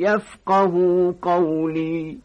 يفقه قولي.